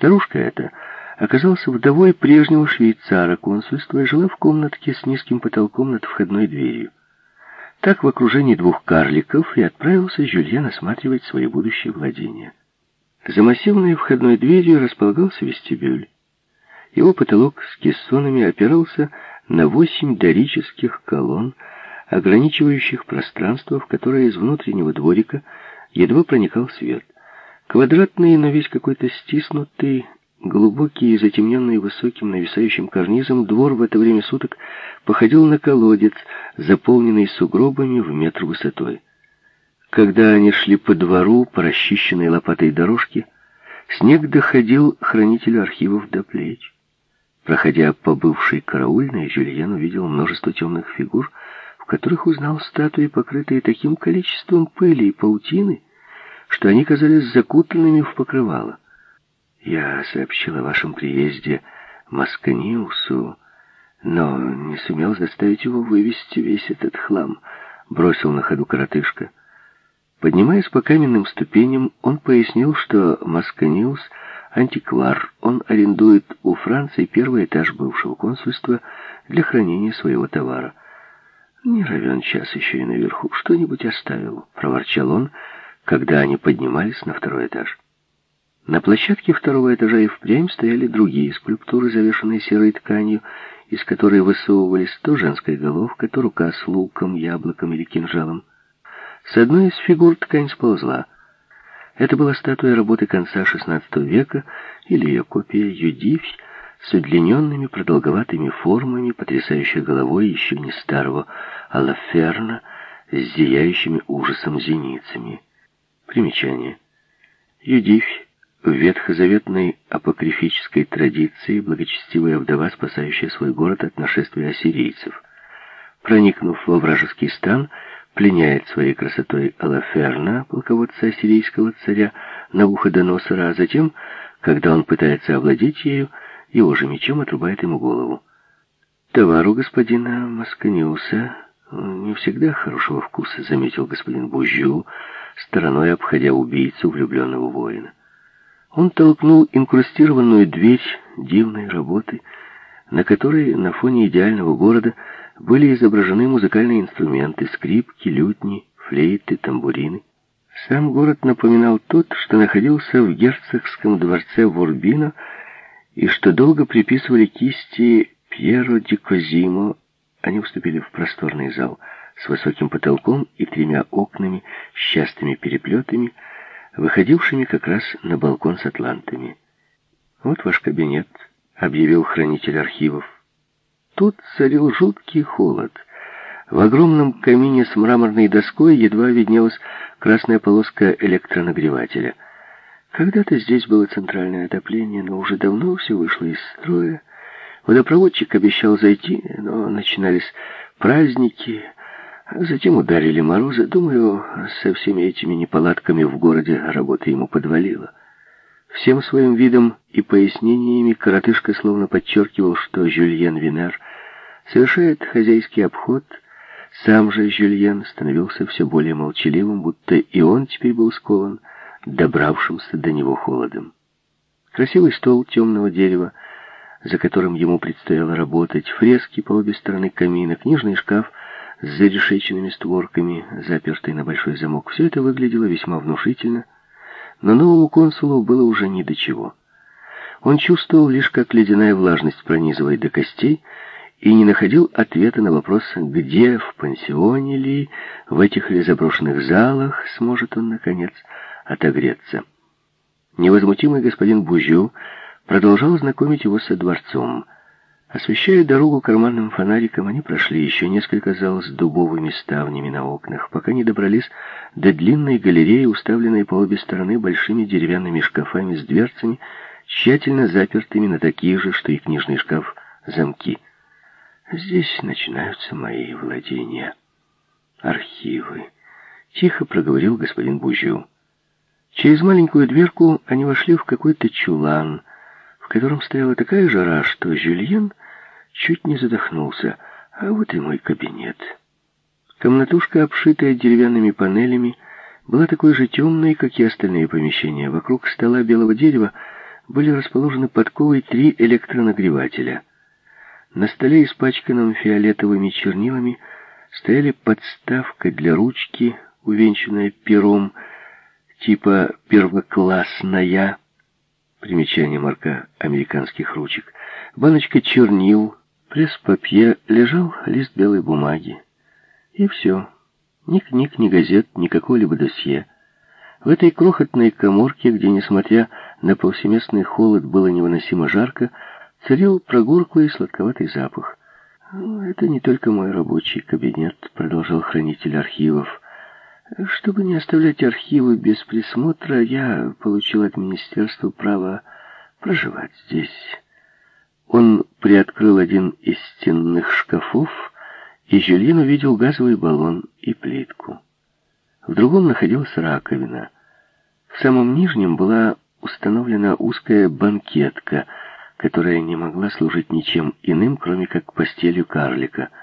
Старушка эта оказалась вдовой прежнего швейцара консульства и жила в комнатке с низким потолком над входной дверью. Так в окружении двух карликов и отправился Жюльен осматривать свои будущие владения. За массивной входной дверью располагался вестибюль. Его потолок с кессонами опирался на восемь дорических колонн, ограничивающих пространство, в которое из внутреннего дворика едва проникал свет. Квадратный, но весь какой-то стиснутый, глубокий и затемненный высоким нависающим карнизом, двор в это время суток походил на колодец, заполненный сугробами в метр высотой. Когда они шли по двору, по расчищенной лопатой дорожке, снег доходил хранителю архивов до плеч. Проходя по бывшей караульной, Жюльен увидел множество темных фигур, в которых узнал статуи, покрытые таким количеством пыли и паутины, что они казались закутанными в покрывало. Я сообщил о вашем приезде Масканиусу, но не сумел заставить его вывести весь этот хлам, бросил на ходу коротышка. Поднимаясь по каменным ступеням, он пояснил, что Масканиус — антиквар. Он арендует у Франции первый этаж бывшего консульства для хранения своего товара. «Не равен час еще и наверху. Что-нибудь оставил», — проворчал он, когда они поднимались на второй этаж. На площадке второго этажа и впрямь стояли другие скульптуры, завешенные серой тканью, из которой высовывались то женская головка, то рука с луком, яблоком или кинжалом. С одной из фигур ткань сползла — это была статуя работы конца XVI века или ее копия Юдивь с удлиненными продолговатыми формами, потрясающей головой еще не старого Алаферна с зияющими ужасом зеницами. Примечание. Юдивь в ветхозаветной апокрифической традиции благочестивая вдова, спасающая свой город от нашествия ассирийцев. Проникнув во вражеский стан, пленяет своей красотой Алаферна, полководца ассирийского царя Навуходоносора, а затем, когда он пытается овладеть ею, его же мечом отрубает ему голову. Товар у господина Масканиуса не всегда хорошего вкуса, заметил господин Бужю, стороной обходя убийцу влюбленного воина. Он толкнул инкрустированную дверь дивной работы, на которой на фоне идеального города были изображены музыкальные инструменты, скрипки, лютни, флейты, тамбурины. Сам город напоминал тот, что находился в герцогском дворце Ворбино и что долго приписывали кисти Пьеро ди Козимо. Они вступили в просторный зал с высоким потолком и тремя окнами с частыми переплетами, выходившими как раз на балкон с атлантами. «Вот ваш кабинет», — объявил хранитель архивов. Тут царил жуткий холод. В огромном камине с мраморной доской едва виднелась красная полоска электронагревателя. Когда-то здесь было центральное отопление, но уже давно все вышло из строя. Водопроводчик обещал зайти, но начинались праздники, затем ударили морозы. Думаю, со всеми этими неполадками в городе работа ему подвалила. Всем своим видом и пояснениями коротышка словно подчеркивал, что Жюльен Винер совершает хозяйский обход. Сам же Жюльен становился все более молчаливым, будто и он теперь был скован добравшимся до него холодом. Красивый стол темного дерева, за которым ему предстояло работать, фрески по обе стороны камина, книжный шкаф с зарешеченными створками, запертый на большой замок. Все это выглядело весьма внушительно, но новому консулу было уже ни до чего. Он чувствовал лишь, как ледяная влажность пронизывает до костей, и не находил ответа на вопрос, где, в пансионе ли, в этих ли заброшенных залах сможет он, наконец, отогреться. Невозмутимый господин Бужю продолжал знакомить его со дворцом. Освещая дорогу карманным фонариком, они прошли еще несколько зал с дубовыми ставнями на окнах, пока не добрались до длинной галереи, уставленной по обе стороны большими деревянными шкафами с дверцами, тщательно запертыми на такие же, что и книжный шкаф, замки. Здесь начинаются мои владения. Архивы. Тихо проговорил господин Бужю. Через маленькую дверку они вошли в какой-то чулан, котором стояла такая жара, что Жюльен чуть не задохнулся. А вот и мой кабинет. Комнатушка, обшитая деревянными панелями, была такой же темной, как и остальные помещения. Вокруг стола белого дерева были расположены подковой три электронагревателя. На столе, испачканном фиолетовыми чернилами, стояли подставка для ручки, увенчанная пером, типа первоклассная, примечание марка американских ручек, баночка чернил, пресс-папье, лежал лист белой бумаги. И все. Ни книг, ни газет, ни какого-либо досье. В этой крохотной коморке, где, несмотря на повсеместный холод, было невыносимо жарко, царил прогорклый сладковатый запах. «Ну, «Это не только мой рабочий кабинет», — продолжал хранитель архивов. «Чтобы не оставлять архивы без присмотра, я получил от министерства право проживать здесь». Он приоткрыл один из стенных шкафов, и Жюльен увидел газовый баллон и плитку. В другом находилась раковина. В самом нижнем была установлена узкая банкетка, которая не могла служить ничем иным, кроме как постелью карлика —